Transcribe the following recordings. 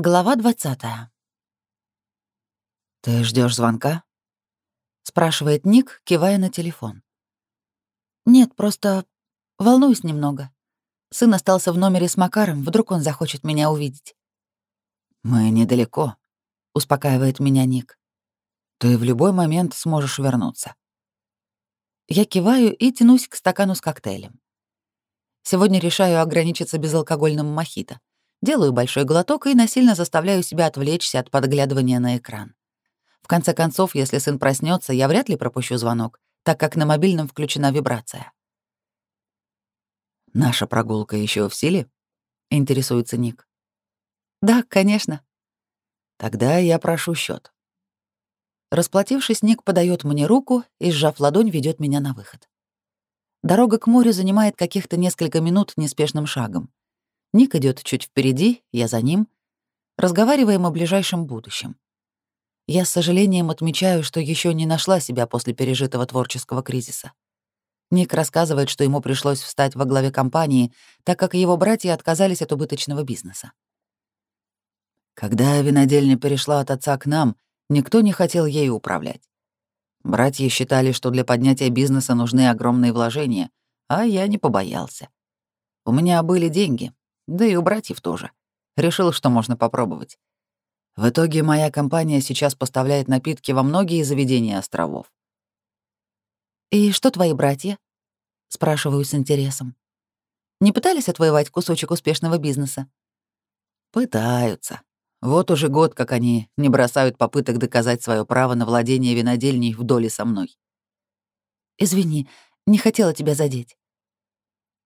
Глава 20. «Ты ждешь звонка?» — спрашивает Ник, кивая на телефон. «Нет, просто волнуюсь немного. Сын остался в номере с Макаром, вдруг он захочет меня увидеть». «Мы недалеко», — успокаивает меня Ник. «Ты в любой момент сможешь вернуться». Я киваю и тянусь к стакану с коктейлем. Сегодня решаю ограничиться безалкогольным мохито. Делаю большой глоток и насильно заставляю себя отвлечься от подглядывания на экран. В конце концов, если сын проснется, я вряд ли пропущу звонок, так как на мобильном включена вибрация. «Наша прогулка еще в силе?» — интересуется Ник. «Да, конечно». «Тогда я прошу счет. Расплатившись, Ник подает мне руку и, сжав ладонь, ведет меня на выход. Дорога к морю занимает каких-то несколько минут неспешным шагом. Ник идет чуть впереди, я за ним. Разговариваем о ближайшем будущем. Я с сожалением отмечаю, что еще не нашла себя после пережитого творческого кризиса. Ник рассказывает, что ему пришлось встать во главе компании, так как его братья отказались от убыточного бизнеса. Когда винодельня перешла от отца к нам, никто не хотел ею управлять. Братья считали, что для поднятия бизнеса нужны огромные вложения, а я не побоялся. У меня были деньги, да и у братьев тоже. Решил, что можно попробовать. В итоге моя компания сейчас поставляет напитки во многие заведения островов. «И что твои братья?» — спрашиваю с интересом. «Не пытались отвоевать кусочек успешного бизнеса?» «Пытаются. Вот уже год, как они не бросают попыток доказать свое право на владение винодельней в доле со мной». «Извини, не хотела тебя задеть».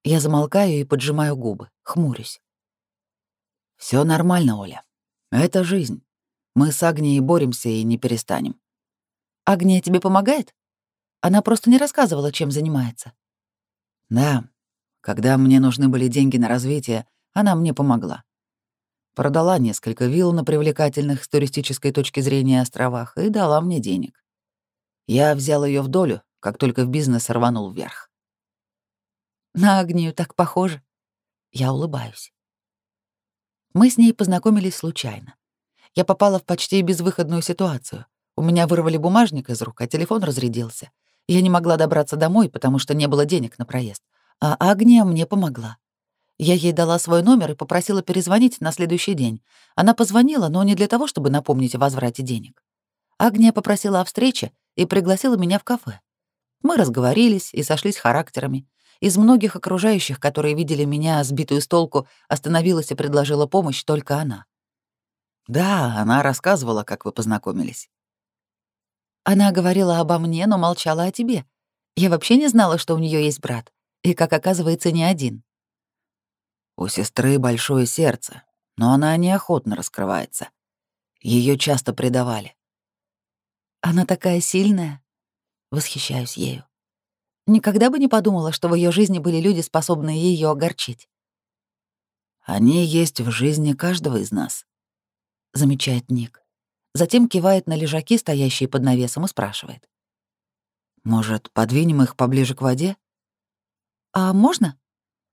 Я замолкаю и поджимаю губы, хмурюсь. Все нормально, Оля. Это жизнь. Мы с Агнией боремся и не перестанем. Агния тебе помогает? Она просто не рассказывала, чем занимается. Да. Когда мне нужны были деньги на развитие, она мне помогла. Продала несколько вилл на привлекательных с туристической точки зрения островах и дала мне денег. Я взял ее в долю, как только в бизнес рванул вверх. На Агнию так похоже. Я улыбаюсь. Мы с ней познакомились случайно. Я попала в почти безвыходную ситуацию. У меня вырвали бумажник из рук, а телефон разрядился. Я не могла добраться домой, потому что не было денег на проезд. А Агния мне помогла. Я ей дала свой номер и попросила перезвонить на следующий день. Она позвонила, но не для того, чтобы напомнить о возврате денег. Агния попросила о встрече и пригласила меня в кафе. Мы разговорились и сошлись характерами. Из многих окружающих, которые видели меня, сбитую с толку, остановилась и предложила помощь только она. Да, она рассказывала, как вы познакомились. Она говорила обо мне, но молчала о тебе. Я вообще не знала, что у нее есть брат. И, как оказывается, не один. У сестры большое сердце, но она неохотно раскрывается. Ее часто предавали. Она такая сильная. Восхищаюсь ею. Никогда бы не подумала, что в ее жизни были люди, способные ее огорчить. Они есть в жизни каждого из нас, замечает Ник. Затем кивает на лежаки, стоящие под навесом, и спрашивает. Может, подвинем их поближе к воде? А можно?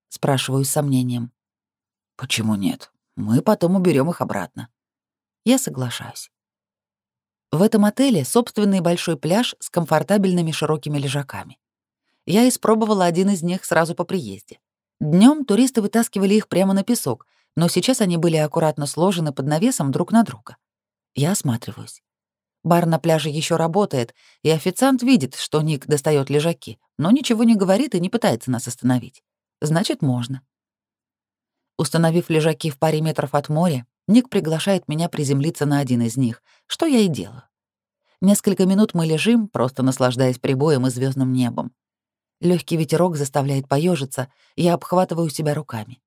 спрашиваю с сомнением. Почему нет? Мы потом уберем их обратно. Я соглашаюсь. В этом отеле собственный большой пляж с комфортабельными широкими лежаками. Я испробовала один из них сразу по приезде. Днем туристы вытаскивали их прямо на песок, но сейчас они были аккуратно сложены под навесом друг на друга. Я осматриваюсь. Бар на пляже еще работает, и официант видит, что Ник достает лежаки, но ничего не говорит и не пытается нас остановить. Значит, можно. Установив лежаки в паре метров от моря, Ник приглашает меня приземлиться на один из них, что я и делаю. Несколько минут мы лежим, просто наслаждаясь прибоем и звездным небом. Легкий ветерок заставляет поежиться, я обхватываю себя руками.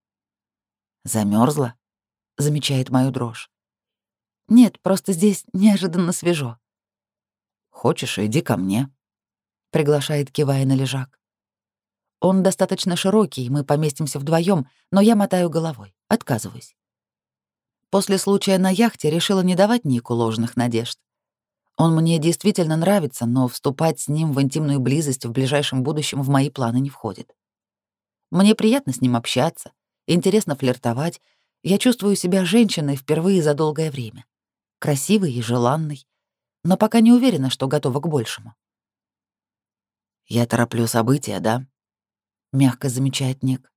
Замерзла? замечает мою дрожь. Нет, просто здесь неожиданно свежо. Хочешь, иди ко мне, приглашает, кивая на лежак. Он достаточно широкий, мы поместимся вдвоем, но я мотаю головой, отказываюсь. После случая на яхте решила не давать Нику ложных надежд. Он мне действительно нравится, но вступать с ним в интимную близость в ближайшем будущем в мои планы не входит. Мне приятно с ним общаться, интересно флиртовать, Я чувствую себя женщиной впервые за долгое время. Красивой и желанной, но пока не уверена, что готова к большему. «Я тороплю события, да?» — мягко замечает Ник.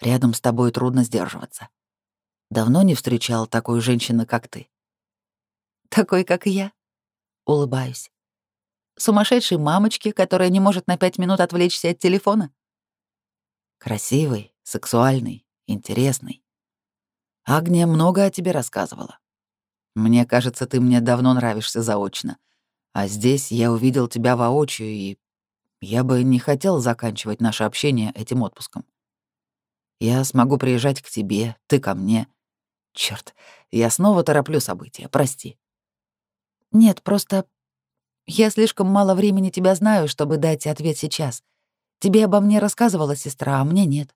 «Рядом с тобой трудно сдерживаться. Давно не встречал такой женщины, как ты». «Такой, как я?» — улыбаюсь. «Сумасшедшей мамочки, которая не может на пять минут отвлечься от телефона?» «Красивый, сексуальный, интересный. Агния много о тебе рассказывала. Мне кажется, ты мне давно нравишься заочно. А здесь я увидел тебя воочию, и я бы не хотел заканчивать наше общение этим отпуском. Я смогу приезжать к тебе, ты ко мне. Черт, я снова тороплю события, прости. Нет, просто я слишком мало времени тебя знаю, чтобы дать ответ сейчас. Тебе обо мне рассказывала сестра, а мне нет.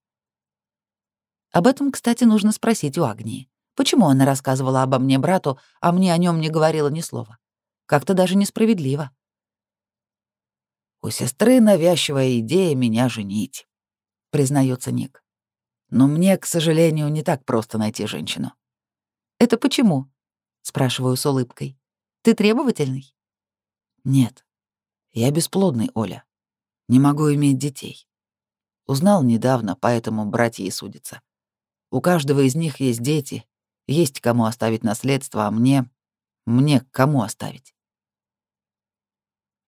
Об этом, кстати, нужно спросить у Агнии. Почему она рассказывала обо мне брату, а мне о нем не говорила ни слова? Как-то даже несправедливо. «У сестры навязчивая идея меня женить», — признается Ник. «Но мне, к сожалению, не так просто найти женщину». «Это почему?» — спрашиваю с улыбкой. «Ты требовательный?» «Нет. Я бесплодный, Оля. Не могу иметь детей. Узнал недавно, поэтому братья и судятся. У каждого из них есть дети, есть кому оставить наследство, а мне... Мне кому оставить?»